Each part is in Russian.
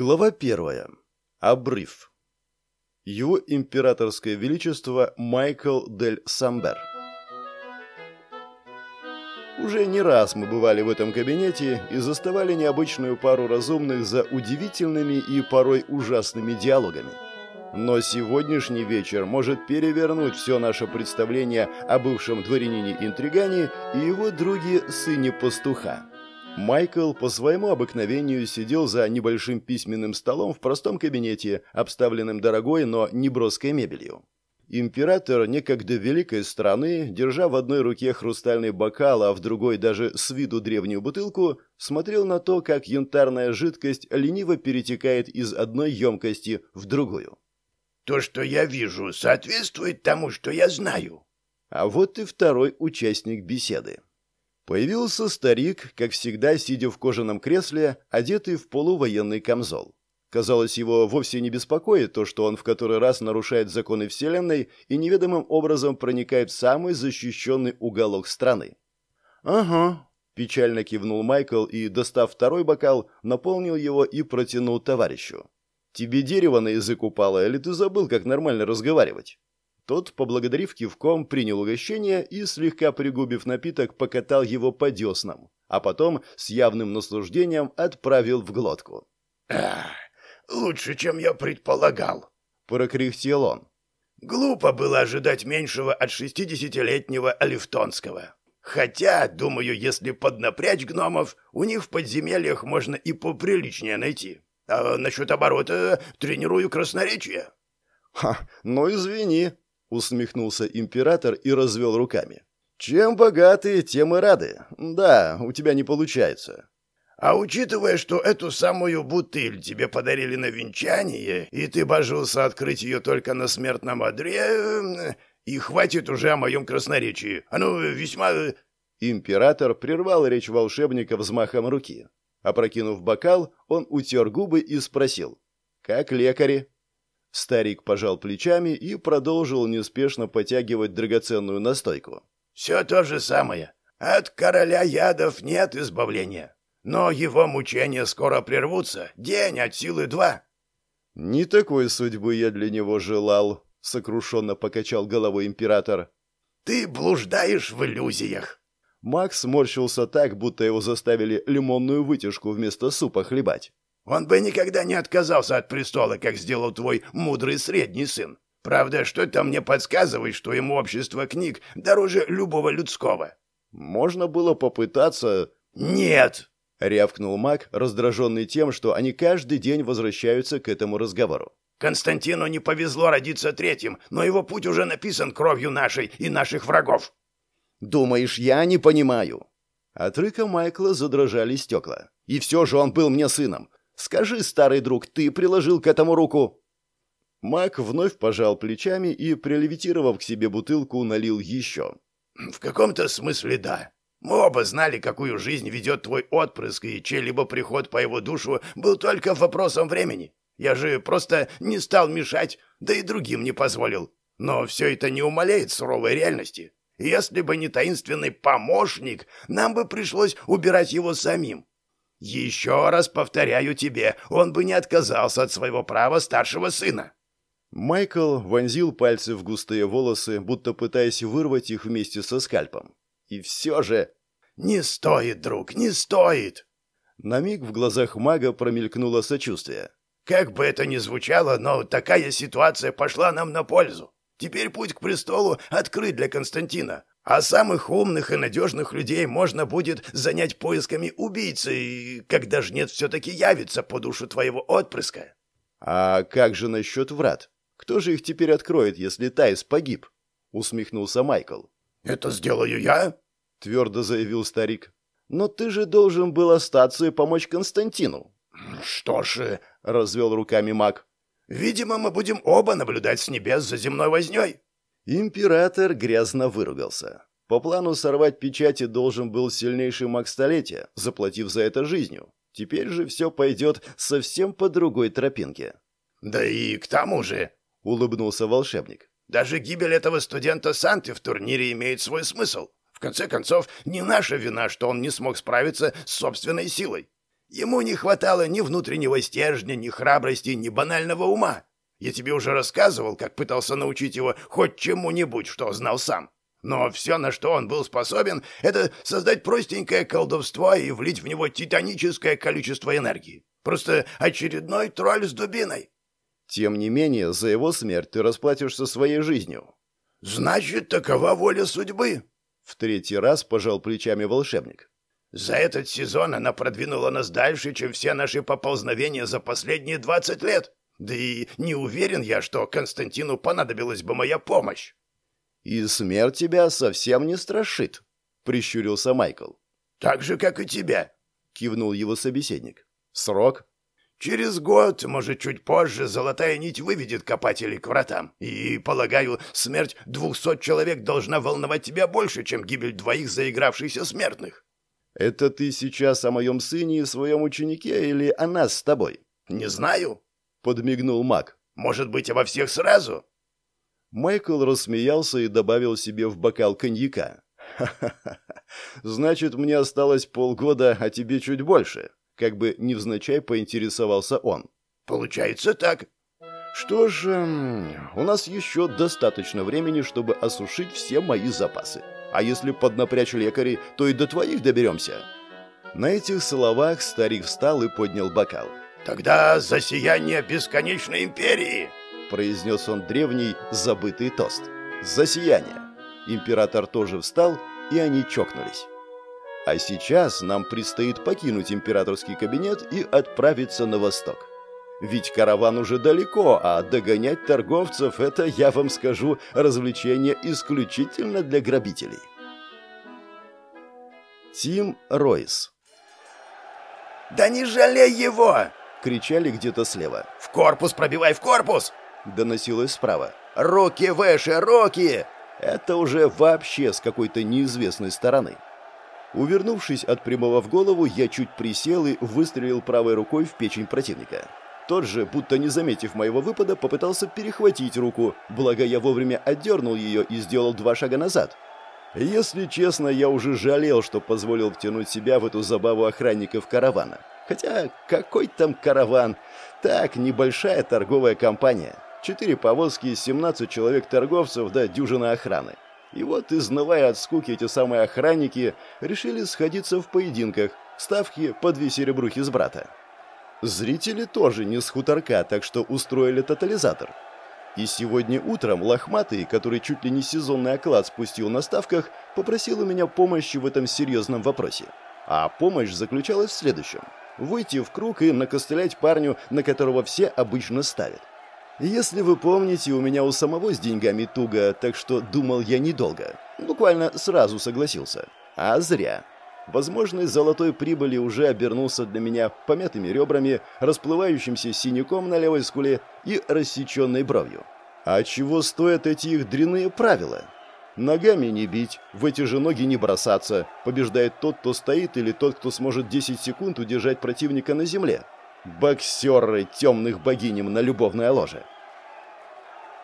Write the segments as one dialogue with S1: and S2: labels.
S1: Глава первая. Обрыв. Его императорское величество Майкл дель Самбер. Уже не раз мы бывали в этом кабинете и заставали необычную пару разумных за удивительными и порой ужасными диалогами. Но сегодняшний вечер может перевернуть все наше представление о бывшем дворянине-интригане и его друге сыне пастуха. Майкл по своему обыкновению сидел за небольшим письменным столом в простом кабинете, обставленным дорогой, но неброской мебелью. Император некогда великой страны, держа в одной руке хрустальный бокал, а в другой даже с виду древнюю бутылку, смотрел на то, как янтарная жидкость лениво перетекает из одной емкости в другую.
S2: «То, что я вижу, соответствует тому, что я знаю».
S1: А вот и второй участник беседы. Появился старик, как всегда, сидя в кожаном кресле, одетый в полувоенный камзол. Казалось, его вовсе не беспокоит то, что он в который раз нарушает законы Вселенной и неведомым образом проникает в самый защищенный уголок страны. «Ага», – печально кивнул Майкл и, достав второй бокал, наполнил его и протянул товарищу. «Тебе дерево на язык упало, или ты забыл, как нормально разговаривать?» Тот, поблагодарив кивком, принял угощение и, слегка пригубив напиток, покатал его по деснам, а потом с явным наслаждением отправил в глотку.
S2: «Ах, лучше, чем я предполагал», —
S1: прокряхтел он.
S2: «Глупо было ожидать меньшего от шестидесятилетнего Алифтонского. Хотя, думаю, если поднапрячь гномов, у них в подземельях можно и поприличнее найти. А насчет оборота тренирую красноречие».
S1: «Ха, ну извини», Усмехнулся император и развел руками. «Чем богаты, тем и рады. Да, у тебя не получается».
S2: «А учитывая, что эту самую бутыль тебе подарили на венчание, и ты божился открыть ее только на смертном одре, и хватит уже о моем красноречии. Оно весьма...»
S1: Император прервал речь волшебника взмахом руки. Опрокинув бокал, он утер губы и спросил. «Как лекари?» Старик пожал плечами и продолжил неспешно потягивать драгоценную настойку.
S2: «Все то же самое. От короля ядов нет избавления. Но его мучения скоро прервутся. День от силы два».
S1: «Не такой судьбы я для него желал», — сокрушенно покачал головой император.
S2: «Ты блуждаешь в иллюзиях».
S1: Макс морщился так, будто его заставили лимонную вытяжку вместо супа хлебать.
S2: Он бы никогда не отказался от престола, как сделал твой мудрый средний сын. Правда, что-то мне подсказывает, что ему общество книг дороже любого людского».
S1: «Можно было попытаться...»
S2: «Нет!»
S1: — рявкнул маг, раздраженный тем, что они каждый день возвращаются к этому разговору.
S2: «Константину не повезло родиться третьим, но его путь уже написан кровью нашей и наших врагов».
S1: «Думаешь, я не понимаю?» От рыка Майкла задрожали стекла. «И все же он был мне сыном. Скажи, старый друг, ты приложил к этому руку?» Мак вновь пожал плечами и, прилевитировав к себе бутылку, налил еще.
S2: «В каком-то смысле да. Мы оба знали, какую жизнь ведет твой отпрыск, и чей-либо приход по его душу был только вопросом времени. Я же просто не стал мешать, да и другим не позволил. Но все это не умаляет суровой реальности. Если бы не таинственный помощник, нам бы пришлось убирать его самим. Еще раз повторяю тебе, он бы не отказался от своего права старшего сына.
S1: Майкл вонзил пальцы в густые волосы, будто пытаясь вырвать их вместе со скальпом. И все же...
S2: «Не стоит, друг, не стоит!»
S1: На миг в глазах мага промелькнуло сочувствие.
S2: «Как бы это ни звучало, но такая ситуация пошла нам на пользу. Теперь путь к престолу открыт для Константина. А самых умных и надежных людей можно будет занять поисками убийцы, когда жнец все-таки явится по душу твоего отпрыска.
S1: А как же насчет врат? Кто же их теперь откроет, если Тайс погиб? Усмехнулся Майкл.
S2: Это сделаю я?
S1: Твердо заявил старик. Но ты же должен был остаться и помочь Константину.
S2: Что ж,
S1: развел руками маг.
S2: Видимо, мы будем оба наблюдать с небес за земной вознёй.
S1: Император грязно выругался. По плану сорвать печати должен был сильнейший маг столетия, заплатив за это жизнью. Теперь же все пойдет совсем по другой тропинке.
S2: «Да и к тому же», — улыбнулся волшебник, «даже гибель этого студента Санты в турнире имеет свой смысл. В конце концов, не наша вина, что он не смог справиться с собственной силой. Ему не хватало ни внутреннего стержня, ни храбрости, ни банального ума. Я тебе уже рассказывал, как пытался научить его хоть чему-нибудь, что знал сам. Но все, на что он был способен, это создать простенькое колдовство и влить в него титаническое количество энергии. Просто очередной тролль с дубиной.
S1: Тем не менее, за его смерть ты расплатишься своей жизнью.
S2: Значит, такова воля судьбы.
S1: В третий раз пожал плечами волшебник.
S2: За этот сезон она продвинула нас дальше, чем все наши поползновения за последние двадцать лет. Да и не уверен я, что Константину понадобилась бы моя помощь.
S1: «И смерть тебя совсем не страшит», — прищурился Майкл.
S2: «Так же, как и тебя», —
S1: кивнул его собеседник. «Срок?»
S2: «Через год, может, чуть позже, золотая нить выведет копателей к вратам. И, полагаю, смерть двухсот человек должна волновать тебя больше, чем гибель двоих заигравшихся смертных».
S1: «Это ты сейчас о моем сыне и своем ученике или о нас с тобой?»
S2: «Не знаю», — подмигнул
S1: маг.
S2: «Может быть, обо всех сразу?»
S1: Майкл рассмеялся и добавил себе в бокал коньяка. «Ха-ха-ха! Значит, мне осталось полгода, а тебе чуть больше!» Как бы невзначай поинтересовался он.
S2: «Получается так!»
S1: «Что ж, у нас еще достаточно времени, чтобы осушить все мои запасы. А если поднапрячь лекарей, то и до твоих доберемся». На этих словах старик встал и поднял бокал.
S2: «Тогда за сияние бесконечной империи!»
S1: произнес он древний, забытый тост. «За сияние!» Император тоже встал, и они чокнулись. А сейчас нам предстоит покинуть императорский кабинет и отправиться на восток. Ведь караван уже далеко, а догонять торговцев – это, я вам скажу, развлечение исключительно для грабителей. Тим Ройс
S2: «Да не жалей его!»
S1: – кричали где-то слева.
S2: «В корпус пробивай, в корпус!»
S1: доносилось справа. «Руки выше, руки!» Это уже вообще с какой-то неизвестной стороны. Увернувшись от прямого в голову, я чуть присел и выстрелил правой рукой в печень противника. Тот же, будто не заметив моего выпада, попытался перехватить руку, благо я вовремя отдернул ее и сделал два шага назад. Если честно, я уже жалел, что позволил втянуть себя в эту забаву охранников каравана. Хотя какой там караван? Так, небольшая торговая компания. Четыре повозки, 17 человек-торговцев да дюжина охраны. И вот, изнывая от скуки, эти самые охранники решили сходиться в поединках, ставки по две серебрухи с брата. Зрители тоже не с хуторка, так что устроили тотализатор. И сегодня утром Лохматый, который чуть ли не сезонный оклад спустил на ставках, попросил у меня помощи в этом серьезном вопросе. А помощь заключалась в следующем. Выйти в круг и накостылять парню, на которого все обычно ставят. Если вы помните, у меня у самого с деньгами туго, так что думал я недолго. Буквально сразу согласился. А зря. Возможность золотой прибыли уже обернулся для меня помятыми ребрами, расплывающимся синяком на левой скуле и рассеченной бровью. А чего стоят эти их дрянные правила? Ногами не бить, в эти же ноги не бросаться. Побеждает тот, кто стоит, или тот, кто сможет 10 секунд удержать противника на земле. Боксеры темных богиням на любовное ложе.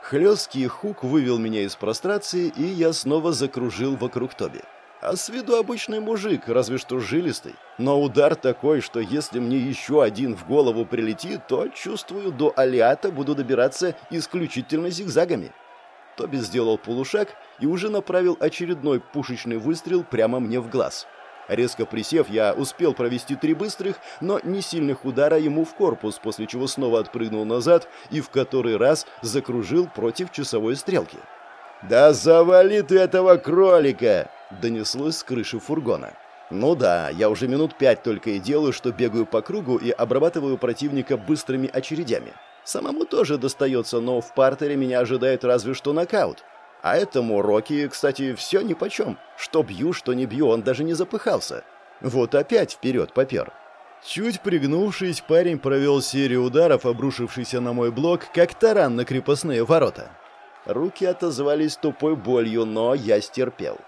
S1: Хлесткий хук вывел меня из прострации, и я снова закружил вокруг Тоби. А с виду обычный мужик, разве что жилистый. Но удар такой, что если мне еще один в голову прилетит, то, чувствую, до Алиата буду добираться исключительно зигзагами. Тоби сделал полушаг и уже направил очередной пушечный выстрел прямо мне в глаз. Резко присев, я успел провести три быстрых, но не сильных удара ему в корпус, после чего снова отпрыгнул назад и в который раз закружил против часовой стрелки. «Да завали ты этого кролика!» — донеслось с крыши фургона. «Ну да, я уже минут пять только и делаю, что бегаю по кругу и обрабатываю противника быстрыми очередями. Самому тоже достается, но в партере меня ожидает разве что нокаут. А этому Рокки, кстати, все нипочем. Что бью, что не бью, он даже не запыхался. Вот опять вперед попер. Чуть пригнувшись, парень провел серию ударов, обрушившийся на мой блок, как таран на крепостные ворота. Руки отозвались тупой болью, но я стерпел.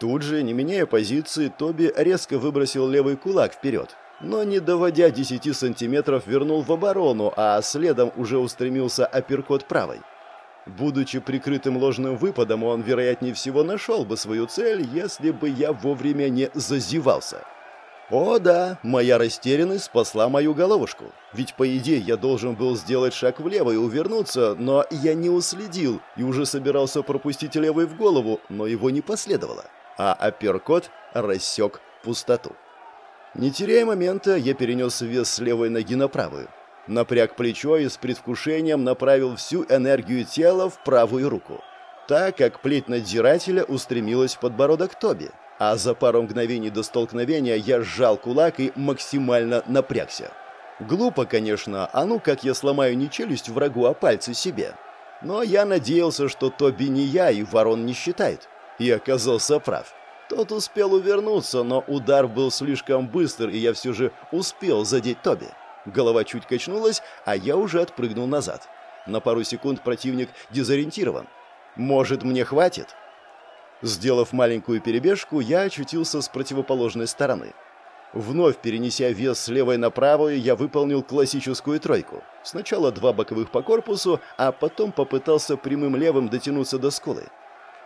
S1: Тут же, не меняя позиции, Тоби резко выбросил левый кулак вперед, но, не доводя 10 сантиметров, вернул в оборону, а следом уже устремился апперкот правой. Будучи прикрытым ложным выпадом, он, вероятнее всего, нашел бы свою цель, если бы я вовремя не зазевался. О да, моя растерянность спасла мою головушку. Ведь по идее я должен был сделать шаг влево и увернуться, но я не уследил и уже собирался пропустить левый в голову, но его не последовало. А апперкот рассек пустоту. Не теряя момента, я перенес вес с левой ноги на правую. Напряг плечо и с предвкушением направил всю энергию тела в правую руку. Так как плеть надзирателя устремилась в подбородок Тоби а за пару мгновений до столкновения я сжал кулак и максимально напрягся. Глупо, конечно, а ну как я сломаю не челюсть врагу, а пальцы себе. Но я надеялся, что Тоби не я и ворон не считает. И оказался прав. Тот успел увернуться, но удар был слишком быстр, и я все же успел задеть Тоби. Голова чуть качнулась, а я уже отпрыгнул назад. На пару секунд противник дезориентирован. Может, мне хватит? Сделав маленькую перебежку, я очутился с противоположной стороны. Вновь перенеся вес с левой на правую, я выполнил классическую тройку. Сначала два боковых по корпусу, а потом попытался прямым левым дотянуться до скулы.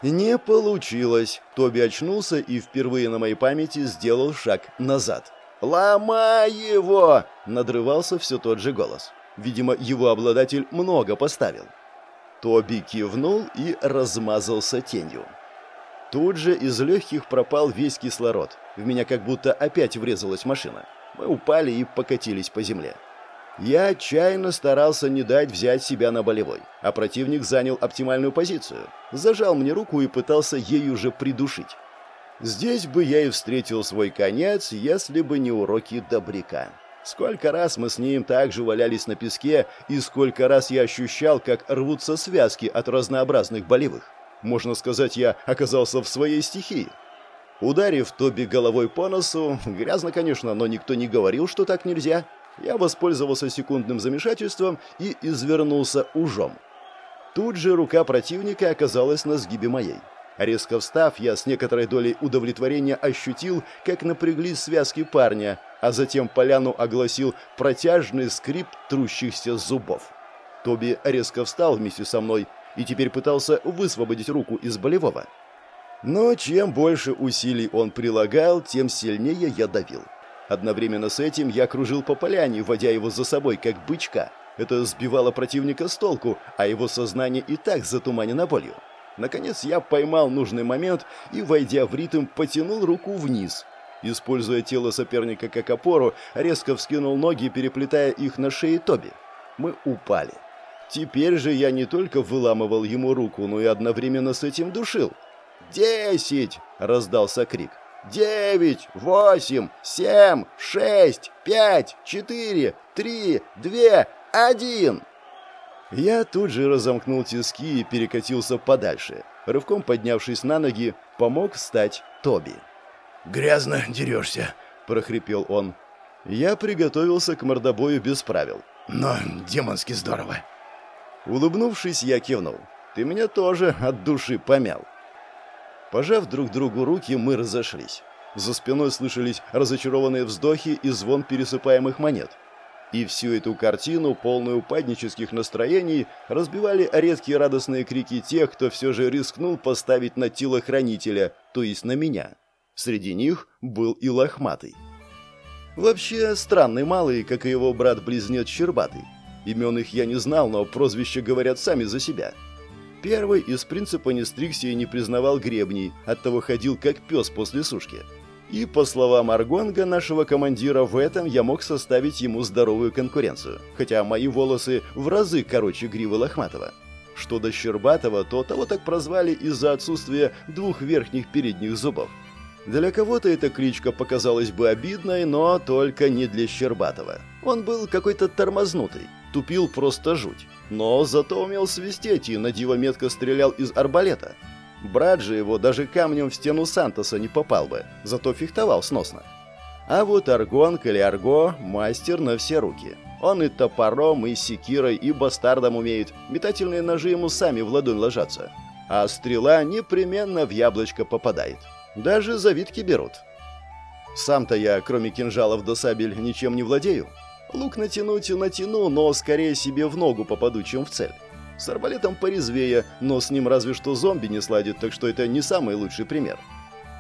S1: Не получилось. Тоби очнулся и впервые на моей памяти сделал шаг назад. «Ломай его!» — надрывался все тот же голос. Видимо, его обладатель много поставил. Тоби кивнул и размазался тенью. Тут же из легких пропал весь кислород. В меня как будто опять врезалась машина. Мы упали и покатились по земле. Я отчаянно старался не дать взять себя на болевой, а противник занял оптимальную позицию. Зажал мне руку и пытался ею же придушить. Здесь бы я и встретил свой конец, если бы не уроки добряка. Сколько раз мы с ним также валялись на песке, и сколько раз я ощущал, как рвутся связки от разнообразных болевых. Можно сказать, я оказался в своей стихии. Ударив Тоби головой по носу, грязно, конечно, но никто не говорил, что так нельзя, я воспользовался секундным замешательством и извернулся ужом. Тут же рука противника оказалась на сгибе моей. Резко встав, я с некоторой долей удовлетворения ощутил, как напряглись связки парня, а затем поляну огласил протяжный скрип трущихся зубов. Тоби резко встал вместе со мной и теперь пытался высвободить руку из болевого. Но чем больше усилий он прилагал, тем сильнее я давил. Одновременно с этим я кружил по поляне, водя его за собой, как бычка. Это сбивало противника с толку, а его сознание и так затуманено болью. Наконец я поймал нужный момент и, войдя в ритм, потянул руку вниз. Используя тело соперника как опору, резко вскинул ноги, переплетая их на шее Тоби. Мы упали. Теперь же я не только выламывал ему руку, но и одновременно с этим душил. «Десять!» — раздался крик. «Девять! Восемь! Семь! Шесть! Пять! Четыре! Три! Две! Один!» Я тут же разомкнул тиски и перекатился подальше. Рывком поднявшись на ноги, помог встать Тоби.
S2: «Грязно дерешься», — прохрипел он.
S1: Я приготовился к мордобою без правил.
S2: «Но демонски здорово!»
S1: Улыбнувшись, я кивнул. «Ты меня тоже от души помял». Пожав друг другу руки, мы разошлись. За спиной слышались разочарованные вздохи и звон пересыпаемых монет. И всю эту картину, полную упаднических настроений, разбивали редкие радостные крики тех, кто все же рискнул поставить на телохранителя, то есть на меня. Среди них был и лохматый. Вообще, странный малый, как и его брат-близнец Щербатый. Имен их я не знал, но прозвища говорят сами за себя. Первый из принципа не стригся и не признавал гребней, оттого ходил как пес после сушки. И, по словам Аргонга, нашего командира, в этом я мог составить ему здоровую конкуренцию, хотя мои волосы в разы короче гривы Лохматова. Что до Щербатова, то того так прозвали из-за отсутствия двух верхних передних зубов. Для кого-то эта кличка показалась бы обидной, но только не для Щербатова. Он был какой-то тормознутый, тупил просто жуть. Но зато умел свистеть и на диво метко стрелял из арбалета. Брат же его даже камнем в стену Сантоса не попал бы, зато фехтовал сносно. А вот Аргонг или Арго – мастер на все руки. Он и топором, и секирой, и бастардом умеет. Метательные ножи ему сами в ладонь ложатся. А стрела непременно в яблочко попадает. Даже завитки берут. Сам-то я, кроме кинжалов до сабель, ничем не владею. Лук натянуть натяну, но скорее себе в ногу попаду, чем в цель. С арбалетом порезвее, но с ним разве что зомби не сладит, так что это не самый лучший пример.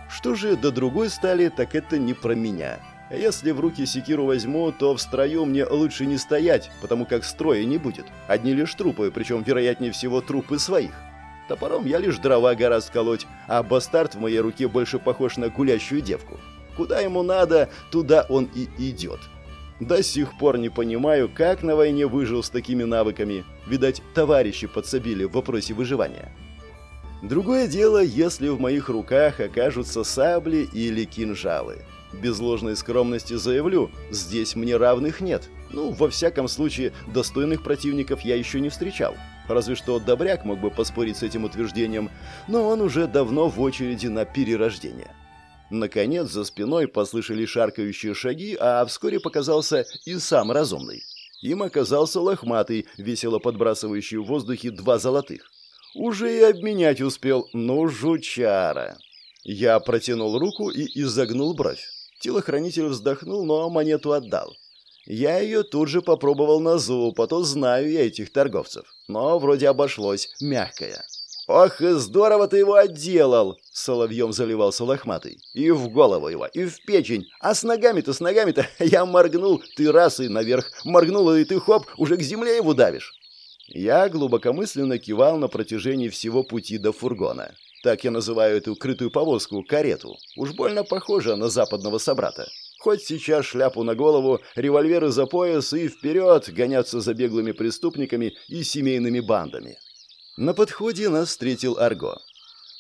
S1: Что же до другой стали, так это не про меня. А если в руки секиру возьму, то в строю мне лучше не стоять, потому как строя не будет. Одни лишь трупы, причем, вероятнее всего, трупы своих. Топором я лишь дрова гораздо колоть, а бастард в моей руке больше похож на гулящую девку. Куда ему надо, туда он и идет. До сих пор не понимаю, как на войне выжил с такими навыками. Видать, товарищи подсобили в вопросе выживания. Другое дело, если в моих руках окажутся сабли или кинжалы. Без ложной скромности заявлю, здесь мне равных нет. Ну, во всяком случае, достойных противников я еще не встречал. Разве что Добряк мог бы поспорить с этим утверждением, но он уже давно в очереди на перерождение. Наконец, за спиной послышали шаркающие шаги, а вскоре показался и сам разумный. Им оказался лохматый, весело подбрасывающий в воздухе два золотых. Уже и обменять успел, ну, жучара. Я протянул руку и изогнул бровь. Телохранитель вздохнул, но монету отдал. Я ее тут же попробовал на зуб, а то знаю я этих торговцев. Но вроде обошлось, мягкая. «Ох, и здорово ты его отделал!» — соловьем заливался лохматый. «И в голову его, и в печень. А с ногами-то, с ногами-то я моргнул, ты раз и наверх. Моргнул, и ты хоп, уже к земле его давишь». Я глубокомысленно кивал на протяжении всего пути до фургона. Так я называю эту крытую повозку карету. Уж больно похожа на западного собрата. Хоть сейчас шляпу на голову, револьверы за пояс и вперед гоняться за беглыми преступниками и семейными бандами. На подходе нас встретил Арго.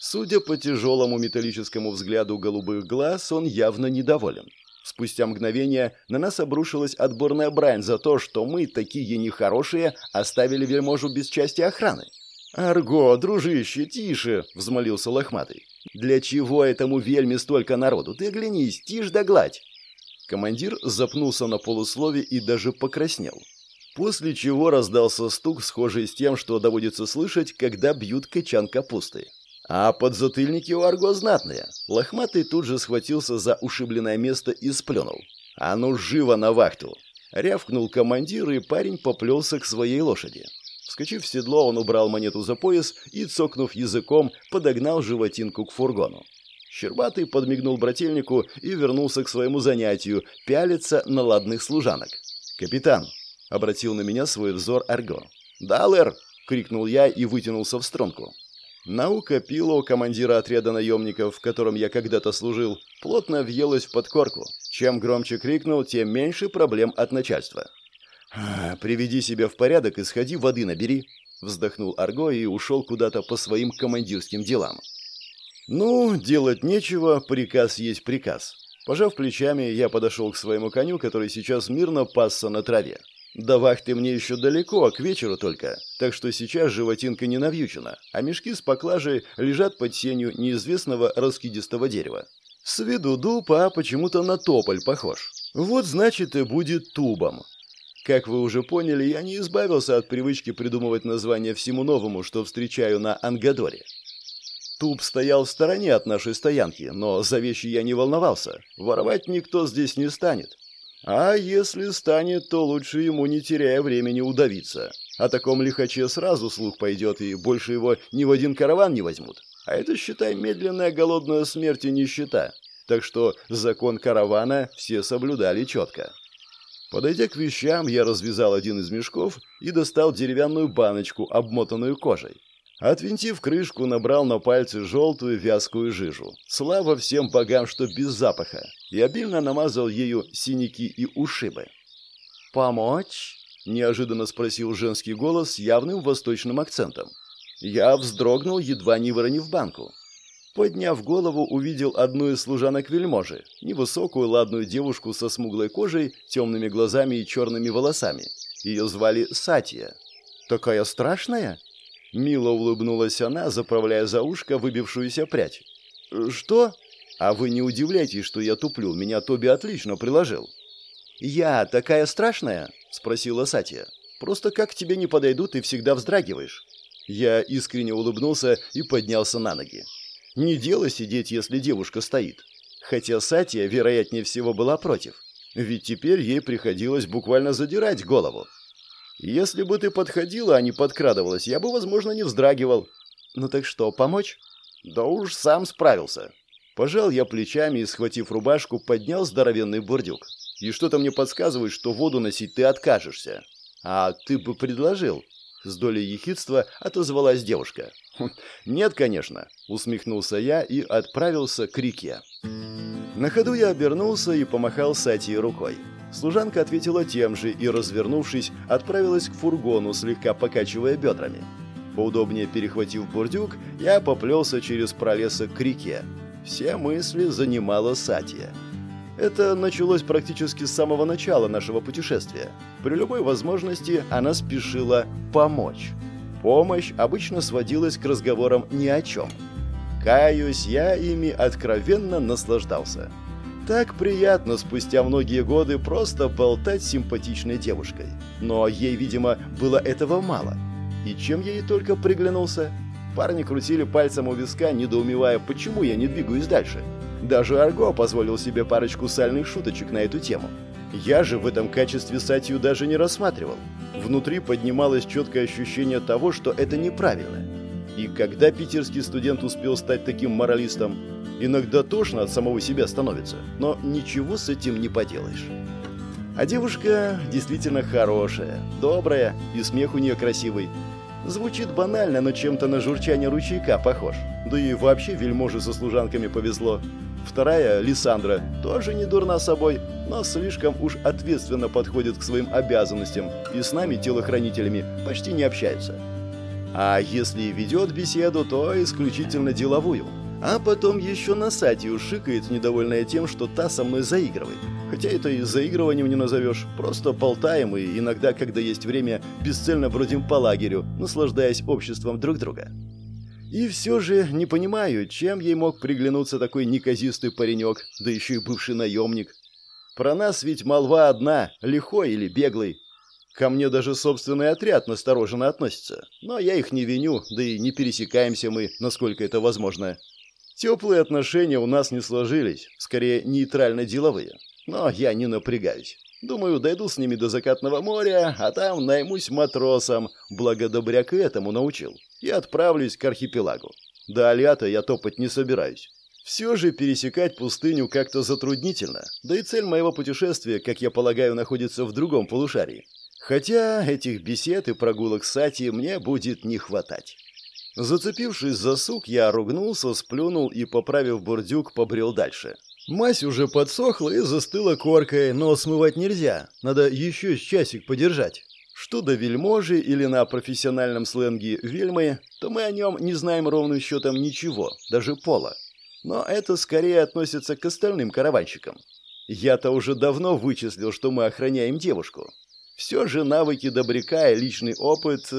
S1: Судя по тяжелому металлическому взгляду голубых глаз, он явно недоволен. Спустя мгновение на нас обрушилась отборная брань за то, что мы, такие нехорошие, оставили вельможу без части охраны. «Арго, дружище, тише!» — взмолился лохматый. «Для чего этому вельме столько народу? Ты оглянись, тишь да гладь!» Командир запнулся на полуслове и даже покраснел. После чего раздался стук, схожий с тем, что доводится слышать, когда бьют качан капусты. А подзатыльники у Арго знатные. Лохматый тут же схватился за ушибленное место и сплюнул. «А ну живо на вахту!» Рявкнул командир, и парень поплелся к своей лошади. Вскочив в седло, он убрал монету за пояс и, цокнув языком, подогнал животинку к фургону. Щербатый подмигнул брательнику и вернулся к своему занятию – пялиться на ладных служанок. «Капитан!» – обратил на меня свой взор Арго. «Да, Лэр!» – крикнул я и вытянулся в струнку. Наука Пило, командира отряда наемников, в котором я когда-то служил, плотно въелась в подкорку. Чем громче крикнул, тем меньше проблем от начальства. «Приведи себя в порядок и сходи воды набери», — вздохнул Арго и ушел куда-то по своим командирским делам. «Ну, делать нечего, приказ есть приказ». Пожав плечами, я подошел к своему коню, который сейчас мирно пасся на траве. До вахты мне еще далеко, а к вечеру только, так что сейчас животинка не навьючена, а мешки с поклажей лежат под сенью неизвестного раскидистого дерева. С виду дуб, а почему-то на тополь похож. Вот значит и будет тубом. Как вы уже поняли, я не избавился от привычки придумывать название всему новому, что встречаю на Ангадоре. Туб стоял в стороне от нашей стоянки, но за вещи я не волновался. Воровать никто здесь не станет. А если станет, то лучше ему, не теряя времени, удавиться. О таком лихаче сразу слух пойдет, и больше его ни в один караван не возьмут. А это, считай, медленная голодная смерть и нищета. Так что закон каравана все соблюдали четко. Подойдя к вещам, я развязал один из мешков и достал деревянную баночку, обмотанную кожей. Отвинтив крышку, набрал на пальцы желтую вязкую жижу. Слава всем богам, что без запаха. И обильно намазал ею синяки и ушибы. «Помочь?» – неожиданно спросил женский голос с явным восточным акцентом. Я вздрогнул, едва не выронив банку. Подняв голову, увидел одну из служанок вельможи, невысокую ладную девушку со смуглой кожей, темными глазами и черными волосами. Ее звали Сатия. «Такая страшная?» Мило улыбнулась она, заправляя за ушко выбившуюся прядь. «Что?» «А вы не удивляйтесь, что я туплю, меня Тоби отлично приложил». «Я такая страшная?» – спросила Сатия. «Просто как к тебе не подойду, ты всегда вздрагиваешь». Я искренне улыбнулся и поднялся на ноги. Не дело сидеть, если девушка стоит. Хотя Сатия, вероятнее всего, была против. Ведь теперь ей приходилось буквально задирать голову. Если бы ты подходила, а не подкрадывалась, я бы, возможно, не вздрагивал. Ну так что, помочь? Да уж сам справился. Пожал я плечами и, схватив рубашку, поднял здоровенный бурдюк. И что-то мне подсказывает, что воду носить ты откажешься. А ты бы предложил. С долей ехидства отозвалась девушка. «Хм, «Нет, конечно», — усмехнулся я и отправился к реке. На ходу я обернулся и помахал Сатии рукой. Служанка ответила тем же и, развернувшись, отправилась к фургону, слегка покачивая бедрами. Поудобнее перехватив бурдюк, я поплелся через пролесок к реке. Все мысли занимала Сатия. Это началось практически с самого начала нашего путешествия. При любой возможности она спешила помочь. Помощь обычно сводилась к разговорам ни о чем. Каюсь, я ими откровенно наслаждался. Так приятно спустя многие годы просто болтать с симпатичной девушкой. Но ей, видимо, было этого мало. И чем ей только приглянулся? Парни крутили пальцем у виска, недоумевая, почему я не двигаюсь дальше. Даже Арго позволил себе парочку сальных шуточек на эту тему. Я же в этом качестве Сатью даже не рассматривал. Внутри поднималось четкое ощущение того, что это неправильно. И когда питерский студент успел стать таким моралистом, иногда тошно от самого себя становится, но ничего с этим не поделаешь. А девушка действительно хорошая, добрая, и смех у нее красивый. Звучит банально, но чем-то на журчание ручейка похож. Да и вообще вельможе со служанками повезло. Вторая, Лиссандра, тоже не дурна собой, но слишком уж ответственно подходит к своим обязанностям и с нами, телохранителями, почти не общается. А если ведет беседу, то исключительно деловую. А потом еще на сайте шикает, недовольная тем, что та со мной заигрывает. Хотя это и заигрыванием не назовешь, просто болтаем и иногда, когда есть время, бесцельно бродим по лагерю, наслаждаясь обществом друг друга. И все же не понимаю, чем ей мог приглянуться такой неказистый паренек, да еще и бывший наемник. Про нас ведь молва одна, лихой или беглый. Ко мне даже собственный отряд настороженно относится. Но я их не виню, да и не пересекаемся мы, насколько это возможно. Теплые отношения у нас не сложились, скорее нейтрально-деловые. Но я не напрягаюсь. Думаю, дойду с ними до закатного моря, а там наймусь матросом, благо добряк этому научил и отправлюсь к архипелагу. До Алята я топать не собираюсь. Все же пересекать пустыню как-то затруднительно, да и цель моего путешествия, как я полагаю, находится в другом полушарии. Хотя этих бесед и прогулок с Сати мне будет не хватать. Зацепившись за сук, я ругнулся, сплюнул и, поправив бурдюк, побрел дальше. Мазь уже подсохла и застыла коркой, но смывать нельзя, надо еще часик подержать. Что до вельможи или на профессиональном сленге вельмы, то мы о нем не знаем ровным счетом ничего, даже пола. Но это скорее относится к остальным караванщикам. Я-то уже давно вычислил, что мы охраняем девушку. Все же навыки добряка и личный опыт...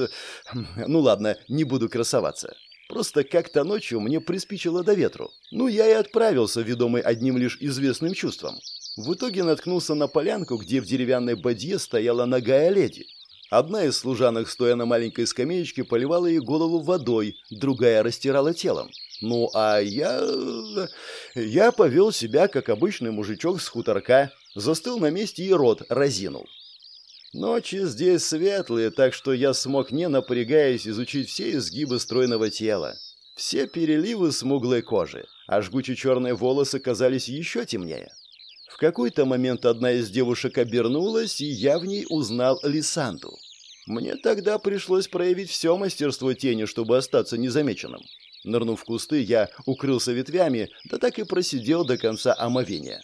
S1: Ну ладно, не буду красоваться. Просто как-то ночью мне приспичило до ветру. Ну, я и отправился, ведомый одним лишь известным чувством. В итоге наткнулся на полянку, где в деревянной бадье стояла ногая леди. Одна из служанок, стоя на маленькой скамеечке, поливала ей голову водой, другая растирала телом. Ну, а я... Я повел себя, как обычный мужичок с хуторка, застыл на месте и рот разинул. Ночи здесь светлые, так что я смог, не напрягаясь, изучить все изгибы стройного тела. Все переливы смуглой кожи, а жгучие черные волосы казались еще темнее. В какой-то момент одна из девушек обернулась, и я в ней узнал Лисанду. Мне тогда пришлось проявить все мастерство тени, чтобы остаться незамеченным. Нырнув в кусты, я укрылся ветвями, да так и просидел до конца омовения.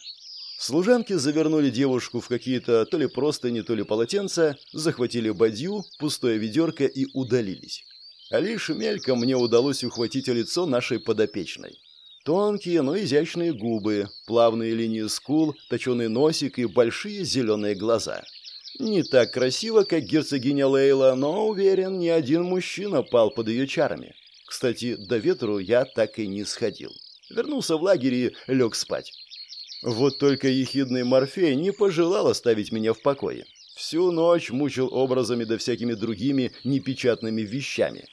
S1: Служанки завернули девушку в какие-то то ли простыни, то ли полотенца, захватили бадью, пустое ведерко и удалились. А лишь мельком мне удалось ухватить лицо нашей подопечной. Тонкие, но изящные губы, плавные линии скул, точеный носик и большие зеленые глаза. Не так красиво, как герцогиня Лейла, но, уверен, ни один мужчина пал под ее чарами. Кстати, до ветру я так и не сходил. Вернулся в лагерь и лег спать. Вот только ехидный Морфей не пожелал оставить меня в покое. Всю ночь мучил образами да всякими другими непечатными вещами.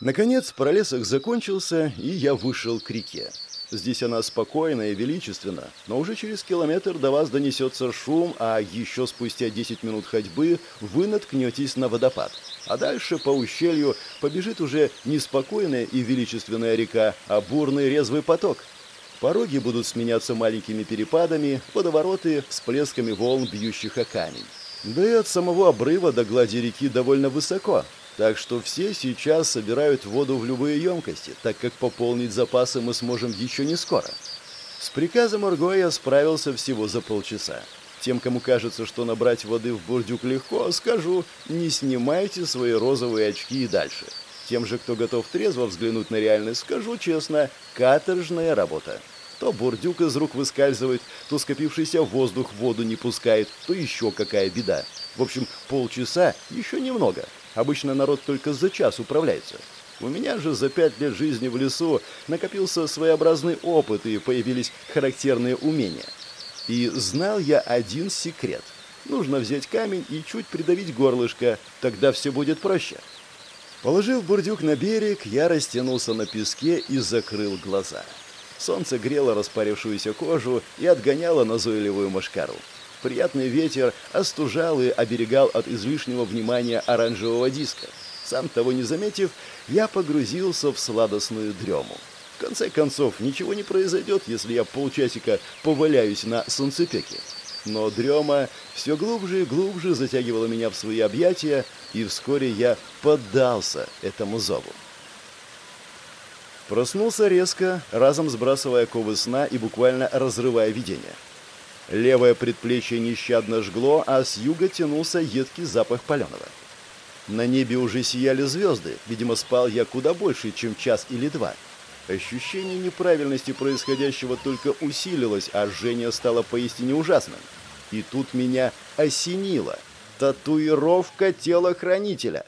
S1: Наконец, пролесок закончился, и я вышел к реке. Здесь она спокойна и величественна, но уже через километр до вас донесется шум, а еще спустя 10 минут ходьбы вы наткнетесь на водопад. А дальше по ущелью побежит уже не спокойная и величественная река, а бурный резвый поток. Пороги будут сменяться маленькими перепадами, водовороты всплесками волн, бьющих о камень. Да и от самого обрыва до глади реки довольно высоко, так что все сейчас собирают воду в любые емкости, так как пополнить запасы мы сможем еще не скоро. С приказом Урго я справился всего за полчаса. Тем, кому кажется, что набрать воды в бурдюк легко, скажу, не снимайте свои розовые очки и дальше. Тем же, кто готов трезво взглянуть на реальность, скажу честно, каторжная работа. То бурдюк из рук выскальзывает, то скопившийся воздух в воду не пускает, то еще какая беда. В общем, полчаса еще немного. Обычно народ только за час управляется. У меня же за пять лет жизни в лесу накопился своеобразный опыт и появились характерные умения. И знал я один секрет. Нужно взять камень и чуть придавить горлышко, тогда все будет проще. Положив бурдюк на берег, я растянулся на песке и закрыл глаза. Солнце грело распарившуюся кожу и отгоняло назойливую мошкару. Приятный ветер остужал и оберегал от излишнего внимания оранжевого диска. Сам того не заметив, я погрузился в сладостную дрему. В конце концов, ничего не произойдет, если я полчасика поваляюсь на солнцепеке. Но дрема все глубже и глубже затягивала меня в свои объятия, и вскоре я поддался этому зову. Проснулся резко, разом сбрасывая ковы сна и буквально разрывая видение. Левое предплечье нещадно жгло, а с юга тянулся едкий запах паленого. На небе уже сияли звезды, видимо, спал я куда больше, чем час или два. Ощущение неправильности происходящего только усилилось, а жжение стало поистине ужасным. И тут меня осенило. Татуировка телохранителя.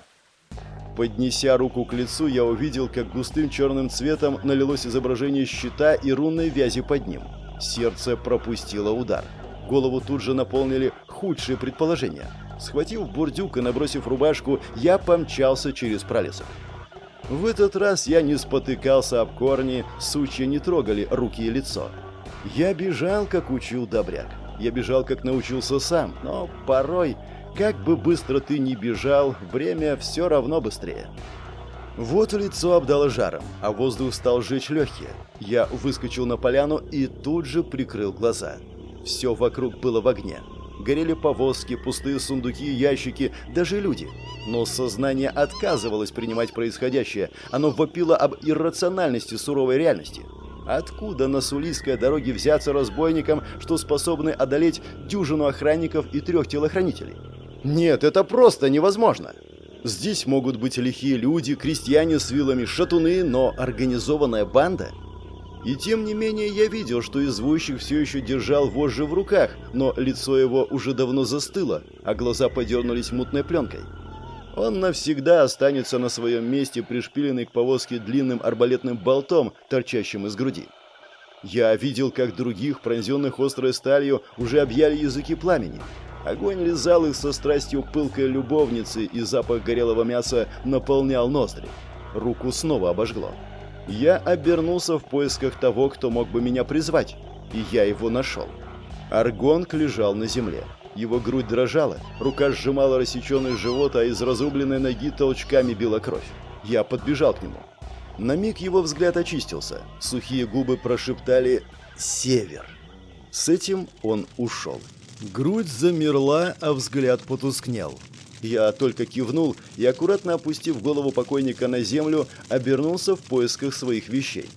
S1: Поднеся руку к лицу, я увидел, как густым черным цветом налилось изображение щита и рунной вязи под ним. Сердце пропустило удар. Голову тут же наполнили худшие предположения. Схватив бурдюк и набросив рубашку, я помчался через пролесок. В этот раз я не спотыкался об корни, сучья не трогали руки и лицо. Я бежал, как учил добряк. Я бежал, как научился сам, но порой как бы быстро ты ни бежал, время все равно быстрее. Вот лицо обдало жаром, а воздух стал жечь легкие. Я выскочил на поляну и тут же прикрыл глаза. Все вокруг было в огне. Горели повозки, пустые сундуки, ящики, даже люди. Но сознание отказывалось принимать происходящее. Оно вопило об иррациональности суровой реальности. Откуда на Сулийской дороге взяться разбойникам, что способны одолеть дюжину охранников и трех телохранителей? Нет, это просто невозможно. Здесь могут быть лихие люди, крестьяне с вилами, шатуны, но организованная банда? И тем не менее я видел, что извозчик все еще держал вожжи в руках, но лицо его уже давно застыло, а глаза подернулись мутной пленкой. Он навсегда останется на своем месте, пришпиленный к повозке длинным арбалетным болтом, торчащим из груди. Я видел, как других, пронзенных острой сталью, уже объяли языки пламени. Огонь лизал их со страстью пылкой любовницы, и запах горелого мяса наполнял ноздри. Руку снова обожгло. Я обернулся в поисках того, кто мог бы меня призвать, и я его нашел. Аргонг лежал на земле. Его грудь дрожала, рука сжимала рассеченный живот, а из разрубленной ноги толчками била кровь. Я подбежал к нему. На миг его взгляд очистился. Сухие губы прошептали «Север». С этим он ушел. Грудь замерла, а взгляд потускнел. Я только кивнул и, аккуратно опустив голову покойника на землю, обернулся в поисках своих вещей.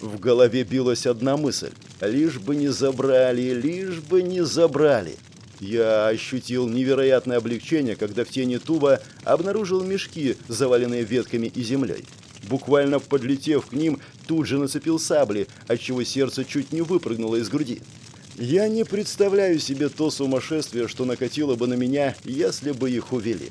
S1: В голове билась одна мысль. Лишь бы не забрали, лишь бы не забрали. Я ощутил невероятное облегчение, когда в тени туба обнаружил мешки, заваленные ветками и землей. Буквально подлетев к ним, тут же нацепил сабли, отчего сердце чуть не выпрыгнуло из груди. Я не представляю себе то сумасшествие, что накатило бы на меня, если бы их увели.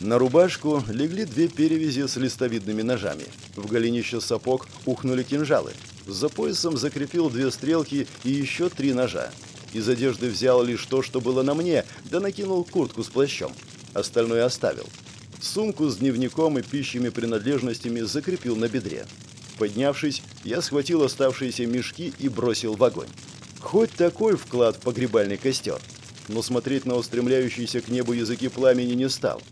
S1: На рубашку легли две перевязи с листовидными ножами. В голенище сапог ухнули кинжалы. За поясом закрепил две стрелки и еще три ножа. Из одежды взял лишь то, что было на мне, да накинул куртку с плащом. Остальное оставил. Сумку с дневником и пищими принадлежностями закрепил на бедре. Поднявшись, я схватил оставшиеся мешки и бросил в огонь. Хоть такой вклад в погребальный костер. Но смотреть на устремляющиеся к небу языки пламени не стал.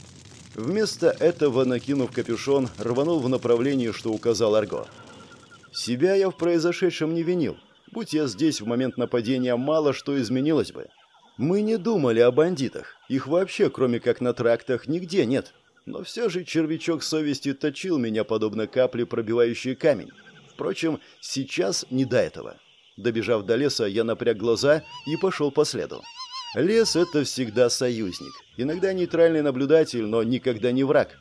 S1: Вместо этого, накинув капюшон, рванул в направлении, что указал Арго. Себя я в произошедшем не винил. Будь я здесь в момент нападения, мало что изменилось бы. Мы не думали о бандитах. Их вообще, кроме как на трактах, нигде нет. Но все же червячок совести точил меня, подобно капле, пробивающей камень. Впрочем, сейчас не до этого. Добежав до леса, я напряг глаза и пошел по следу. Лес — это всегда союзник. Иногда нейтральный наблюдатель, но никогда не враг.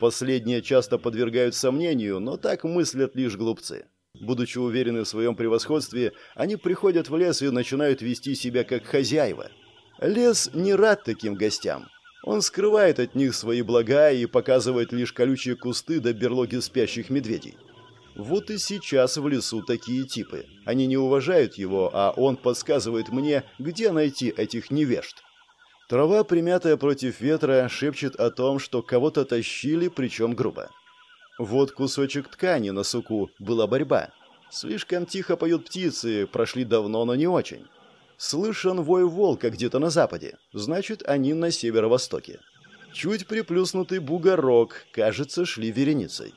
S1: Последние часто подвергают сомнению, но так мыслят лишь глупцы. Будучи уверены в своем превосходстве, они приходят в лес и начинают вести себя как хозяева. Лес не рад таким гостям. Он скрывает от них свои блага и показывает лишь колючие кусты до берлоги спящих медведей. Вот и сейчас в лесу такие типы. Они не уважают его, а он подсказывает мне, где найти этих невежд. Трава, примятая против ветра, шепчет о том, что кого-то тащили, причем грубо. Вот кусочек ткани на суку, была борьба. Слишком тихо поют птицы, прошли давно, но не очень. Слышен вой волка где-то на западе, значит, они на северо-востоке. Чуть приплюснутый бугорок, кажется, шли вереницей.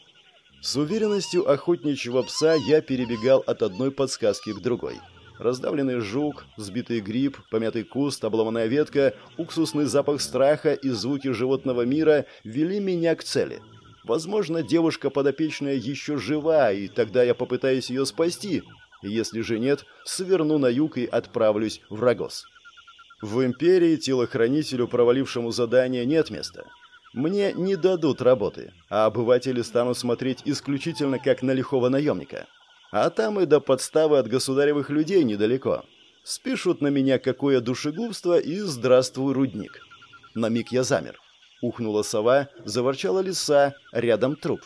S1: С уверенностью охотничьего пса я перебегал от одной подсказки к другой. Раздавленный жук, сбитый гриб, помятый куст, обломанная ветка, уксусный запах страха и звуки животного мира вели меня к цели. Возможно, девушка подопечная еще жива, и тогда я попытаюсь ее спасти. Если же нет, сверну на юг и отправлюсь в Рогос. В Империи телохранителю, провалившему задание, нет места. Мне не дадут работы, а обыватели станут смотреть исключительно как на лихого наемника. А там и до подставы от государевых людей недалеко. Спишут на меня какое душегубство и здравствуй, рудник. На миг я замер. Ухнула сова, заворчала лиса, рядом труп.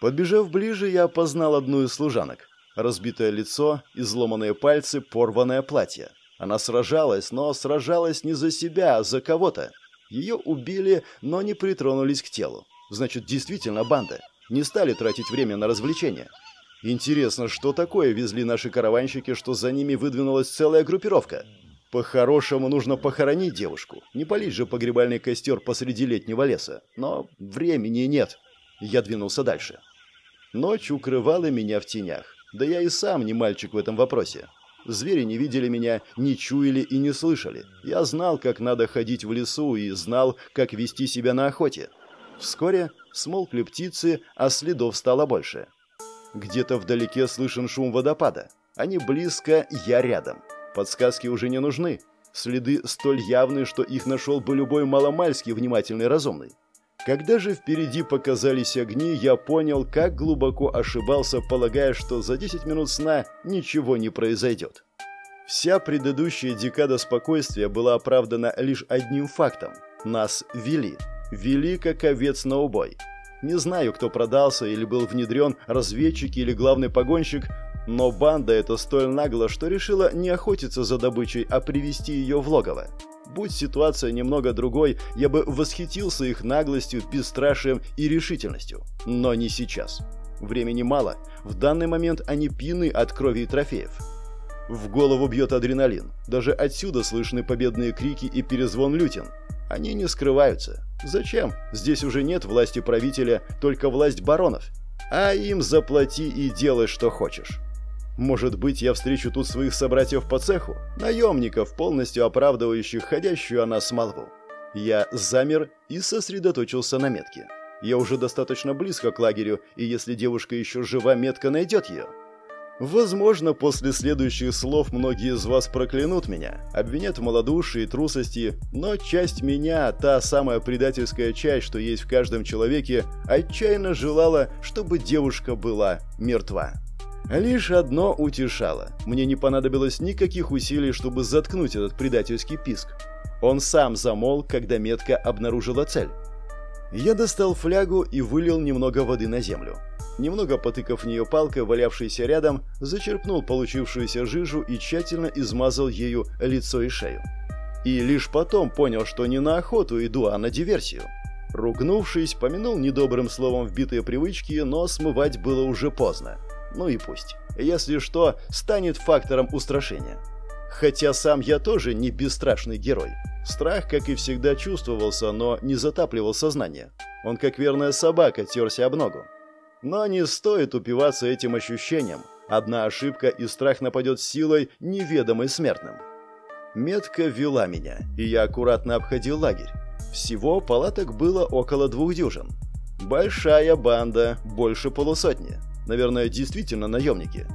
S1: Подбежав ближе, я опознал одну из служанок. Разбитое лицо, изломанные пальцы, порванное платье. Она сражалась, но сражалась не за себя, а за кого-то. Ее убили, но не притронулись к телу. Значит, действительно банда. Не стали тратить время на развлечения. Интересно, что такое везли наши караванщики, что за ними выдвинулась целая группировка? По-хорошему нужно похоронить девушку. Не полить же погребальный костер посреди летнего леса. Но времени нет. Я двинулся дальше. Ночь укрывала меня в тенях. Да я и сам не мальчик в этом вопросе. Звери не видели меня, не чуяли и не слышали. Я знал, как надо ходить в лесу и знал, как вести себя на охоте. Вскоре смолкли птицы, а следов стало больше. Где-то вдалеке слышен шум водопада. Они близко, я рядом. Подсказки уже не нужны. Следы столь явны, что их нашел бы любой маломальский внимательный разумный. Когда же впереди показались огни, я понял, как глубоко ошибался, полагая, что за 10 минут сна ничего не произойдет. Вся предыдущая декада спокойствия была оправдана лишь одним фактом. Нас вели. Вели как овец на убой. Не знаю, кто продался или был внедрен, разведчик или главный погонщик, но банда эта столь нагла, что решила не охотиться за добычей, а привести ее в логово. Будь ситуация немного другой, я бы восхитился их наглостью, бесстрашием и решительностью. Но не сейчас. Времени мало. В данный момент они пьяны от крови и трофеев. В голову бьет адреналин. Даже отсюда слышны победные крики и перезвон лютин. Они не скрываются. Зачем? Здесь уже нет власти правителя, только власть баронов. А им заплати и делай, что хочешь. Может быть, я встречу тут своих собратьев по цеху, наемников, полностью оправдывающих ходящую о нас молву. Я замер и сосредоточился на метке. Я уже достаточно близко к лагерю, и если девушка еще жива, метка найдет ее. Возможно, после следующих слов многие из вас проклянут меня, обвинят в малодушии и трусости, но часть меня, та самая предательская часть, что есть в каждом человеке, отчаянно желала, чтобы девушка была мертва. Лишь одно утешало. Мне не понадобилось никаких усилий, чтобы заткнуть этот предательский писк. Он сам замолк, когда метка обнаружила цель. Я достал флягу и вылил немного воды на землю. Немного потыкав в нее палкой, валявшейся рядом, зачерпнул получившуюся жижу и тщательно измазал ею лицо и шею. И лишь потом понял, что не на охоту иду, а на диверсию. Ругнувшись, помянул недобрым словом вбитые привычки, но смывать было уже поздно. Ну и пусть. Если что, станет фактором устрашения. Хотя сам я тоже не бесстрашный герой. Страх, как и всегда, чувствовался, но не затапливал сознание. Он, как верная собака, терся об ногу. Но не стоит упиваться этим ощущением. Одна ошибка, и страх нападет силой, неведомой смертным. Метка вела меня, и я аккуратно обходил лагерь. Всего палаток было около двух дюжин. Большая банда, больше полусотни. Наверное, действительно наемники.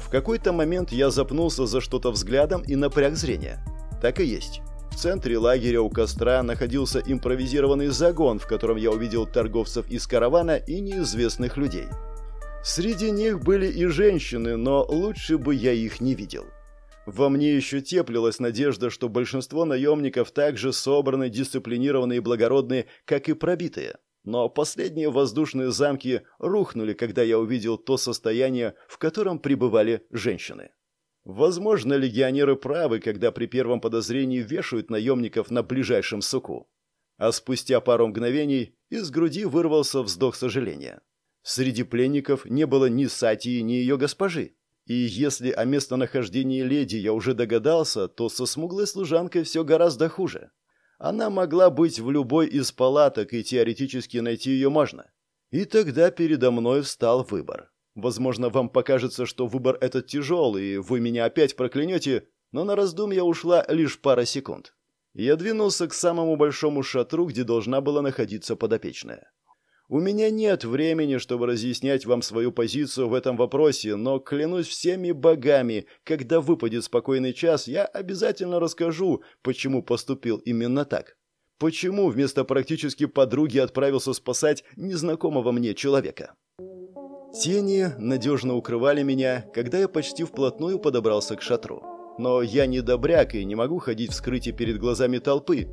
S1: В какой-то момент я запнулся за что-то взглядом и напряг зрение. Так и есть. В центре лагеря у костра находился импровизированный загон, в котором я увидел торговцев из каравана и неизвестных людей. Среди них были и женщины, но лучше бы я их не видел. Во мне еще теплилась надежда, что большинство наемников также собраны, дисциплинированы и благородны, как и пробитые. Но последние воздушные замки рухнули, когда я увидел то состояние, в котором пребывали женщины. Возможно, легионеры правы, когда при первом подозрении вешают наемников на ближайшем суку. А спустя пару мгновений из груди вырвался вздох сожаления. Среди пленников не было ни Сатии, ни ее госпожи. И если о местонахождении леди я уже догадался, то со смуглой служанкой все гораздо хуже. Она могла быть в любой из палаток, и теоретически найти ее можно. И тогда передо мной встал выбор. Возможно, вам покажется, что выбор этот тяжелый, и вы меня опять проклянете, но на раздумье ушла лишь пара секунд. Я двинулся к самому большому шатру, где должна была находиться подопечная. У меня нет времени, чтобы разъяснять вам свою позицию в этом вопросе, но клянусь всеми богами, когда выпадет спокойный час, я обязательно расскажу, почему поступил именно так. Почему вместо практически подруги отправился спасать незнакомого мне человека. Тени надежно укрывали меня, когда я почти вплотную подобрался к шатру. Но я не добряк и не могу ходить в скрытии перед глазами толпы,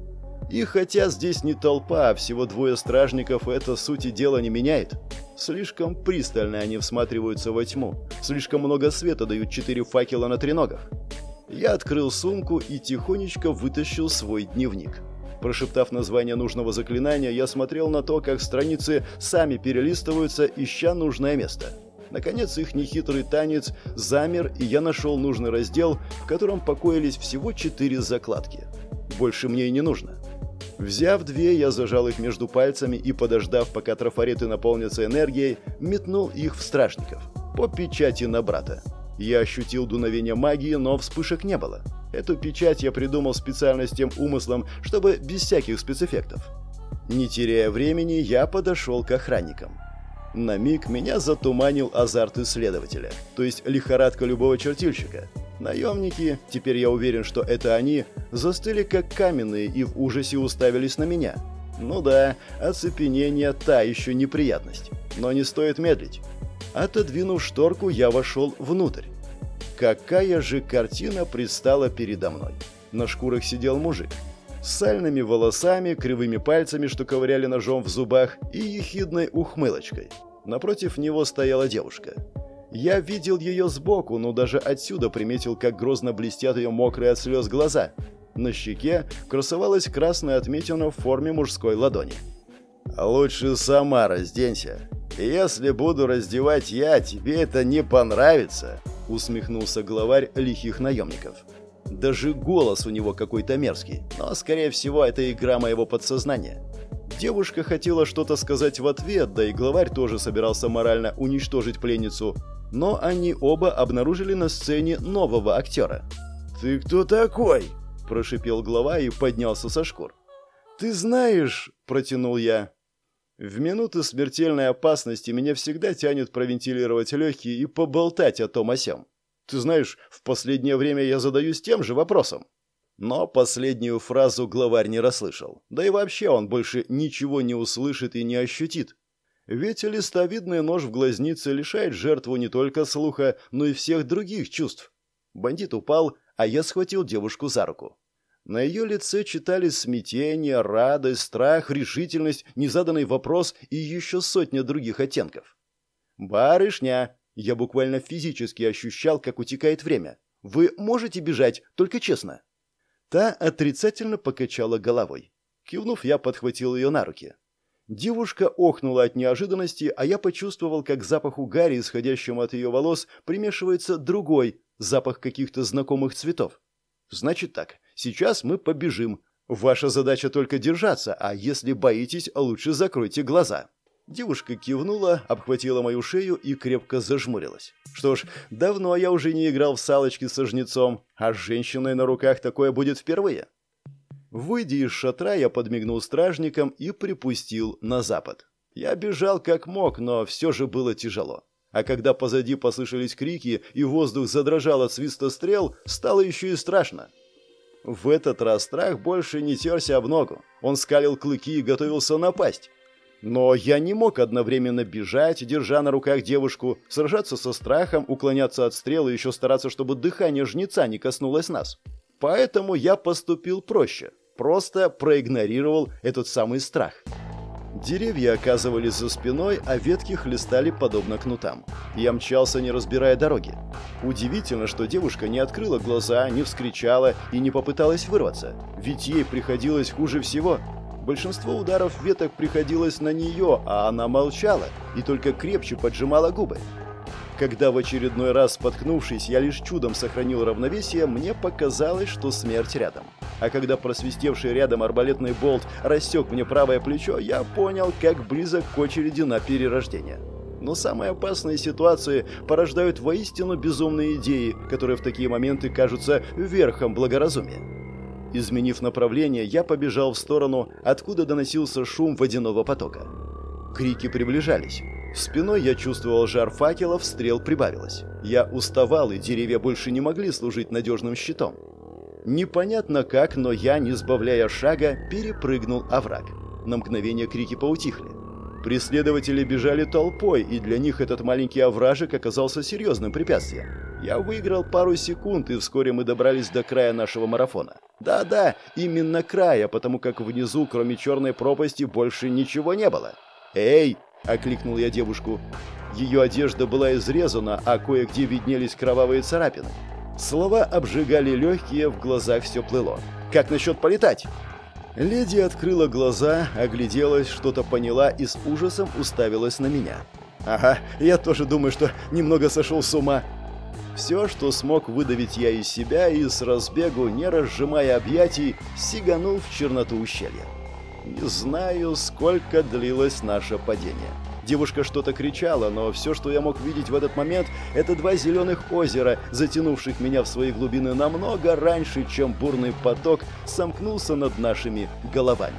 S1: и хотя здесь не толпа, а всего двое стражников, это сути дела не меняет. Слишком пристально они всматриваются во тьму. Слишком много света дают четыре факела на треногах. Я открыл сумку и тихонечко вытащил свой дневник. Прошептав название нужного заклинания, я смотрел на то, как страницы сами перелистываются, ища нужное место. Наконец их нехитрый танец замер, и я нашел нужный раздел, в котором покоились всего четыре закладки. Больше мне и не нужно. Взяв две, я зажал их между пальцами и, подождав, пока трафареты наполнятся энергией, метнул их в стражников. По печати на брата. Я ощутил дуновение магии, но вспышек не было. Эту печать я придумал специально с тем умыслом, чтобы без всяких спецэффектов. Не теряя времени, я подошел к охранникам. На миг меня затуманил азарт исследователя, то есть лихорадка любого чертильщика. Наемники, теперь я уверен, что это они, застыли как каменные и в ужасе уставились на меня. Ну да, оцепенение – та еще неприятность. Но не стоит медлить. Отодвинув шторку, я вошел внутрь. Какая же картина предстала передо мной. На шкурах сидел мужик. С сальными волосами, кривыми пальцами, что ковыряли ножом в зубах, и ехидной ухмылочкой. Напротив него стояла девушка. Я видел ее сбоку, но даже отсюда приметил, как грозно блестят ее мокрые от слез глаза. На щеке красовалась красная отметина в форме мужской ладони. «Лучше сама разденься. Если буду раздевать я, тебе это не понравится», — усмехнулся главарь лихих наемников. Даже голос у него какой-то мерзкий, но, скорее всего, это игра моего подсознания. Девушка хотела что-то сказать в ответ, да и главарь тоже собирался морально уничтожить пленницу, но они оба обнаружили на сцене нового актера.
S2: «Ты кто такой?»
S1: – прошипел глава и поднялся со шкур. «Ты знаешь», – протянул я. «В минуты смертельной опасности меня всегда тянет провентилировать легкие и поболтать о том о сём. Ты знаешь, в последнее время я задаюсь тем же вопросом». Но последнюю фразу главарь не расслышал. Да и вообще он больше ничего не услышит и не ощутит. Ведь листовидный нож в глазнице лишает жертву не только слуха, но и всех других чувств. Бандит упал, а я схватил девушку за руку. На ее лице читались смятение, радость, страх, решительность, незаданный вопрос и еще сотня других оттенков. «Барышня!» Я буквально физически ощущал, как утекает время. «Вы можете бежать, только честно». Та отрицательно покачала головой. Кивнув, я подхватил ее на руки. Девушка охнула от неожиданности, а я почувствовал, как к запаху гари, исходящему от ее волос, примешивается другой, запах каких-то знакомых цветов. Значит так, сейчас мы побежим. Ваша задача только держаться, а если боитесь, лучше закройте глаза. Девушка кивнула, обхватила мою шею и крепко зажмурилась. Что ж, давно я уже не играл в салочки со жнецом, а с женщиной на руках такое будет впервые. Выйдя из шатра, я подмигнул стражникам и припустил на запад. Я бежал как мог, но все же было тяжело. А когда позади послышались крики и воздух задрожал от свиста стрел, стало еще и страшно. В этот раз страх больше не терся об ногу. Он скалил клыки и готовился напасть. Но я не мог одновременно бежать, держа на руках девушку, сражаться со страхом, уклоняться от стрел и еще стараться, чтобы дыхание жнеца не коснулось нас. Поэтому я поступил проще. Просто проигнорировал этот самый страх. Деревья оказывались за спиной, а ветки хлестали подобно кнутам. Я мчался, не разбирая дороги. Удивительно, что девушка не открыла глаза, не вскричала и не попыталась вырваться. Ведь ей приходилось хуже всего. Большинство ударов веток приходилось на нее, а она молчала и только крепче поджимала губы. Когда в очередной раз споткнувшись, я лишь чудом сохранил равновесие, мне показалось, что смерть рядом. А когда просвистевший рядом арбалетный болт рассек мне правое плечо, я понял, как близок к очереди на перерождение. Но самые опасные ситуации порождают воистину безумные идеи, которые в такие моменты кажутся верхом благоразумия. Изменив направление, я побежал в сторону, откуда доносился шум водяного потока. Крики приближались. Спиной я чувствовал жар факелов, стрел прибавилось. Я уставал, и деревья больше не могли служить надежным щитом. Непонятно как, но я, не сбавляя шага, перепрыгнул овраг. На мгновение крики поутихли. Преследователи бежали толпой, и для них этот маленький овражек оказался серьезным препятствием. Я выиграл пару секунд, и вскоре мы добрались до края нашего марафона. Да-да, именно края, потому как внизу, кроме черной пропасти, больше ничего не было. «Эй!» – окликнул я девушку. Ее одежда была изрезана, а кое-где виднелись кровавые царапины. Слова обжигали легкие, в глазах все плыло. «Как насчет полетать?» Леди открыла глаза, огляделась, что-то поняла и с ужасом уставилась на меня. «Ага, я тоже думаю, что немного сошел с ума». Все, что смог выдавить я из себя, и с разбегу, не разжимая объятий, сиганул в черноту ущелья. Не знаю, сколько длилось наше падение. Девушка что-то кричала, но все, что я мог видеть в этот момент, это два зеленых озера, затянувших меня в свои глубины намного раньше, чем бурный поток сомкнулся над нашими головами.